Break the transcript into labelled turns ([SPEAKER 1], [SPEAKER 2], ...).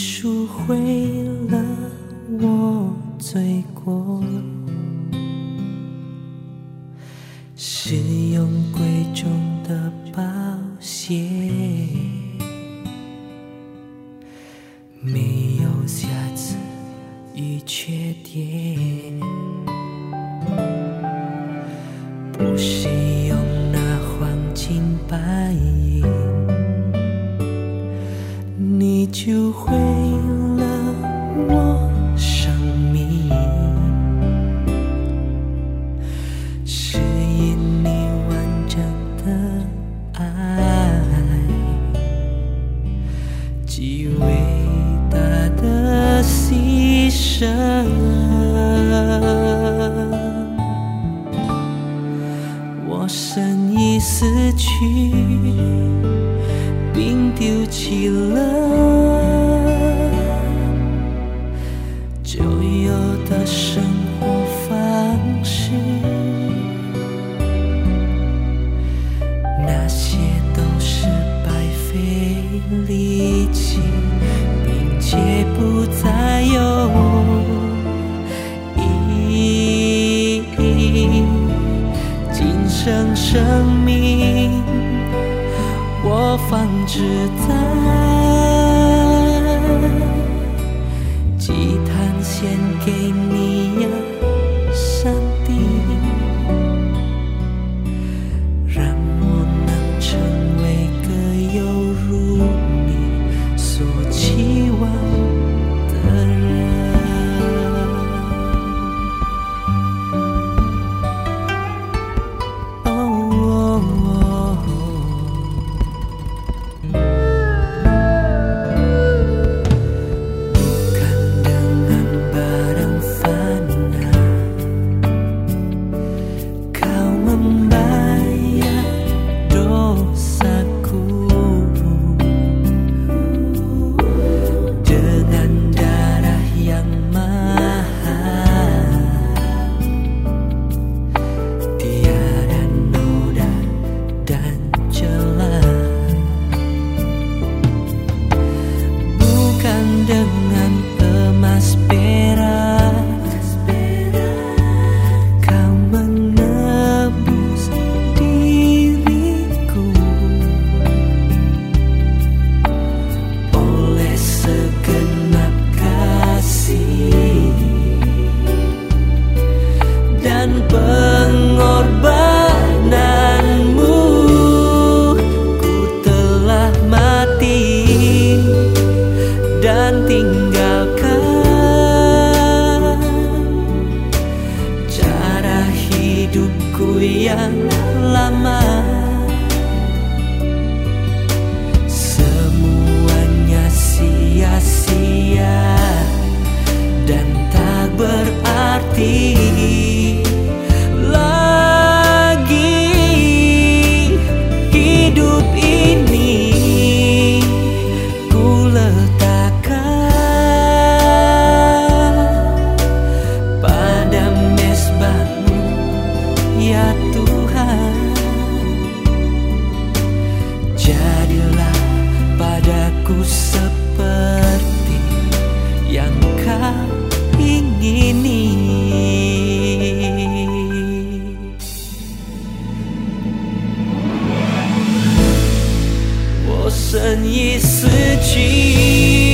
[SPEAKER 1] 赎回了我罪过，是用贵重的保险，没有瑕疵与缺点，不。极伟大的牺牲我生已死去并丢弃了知。四季。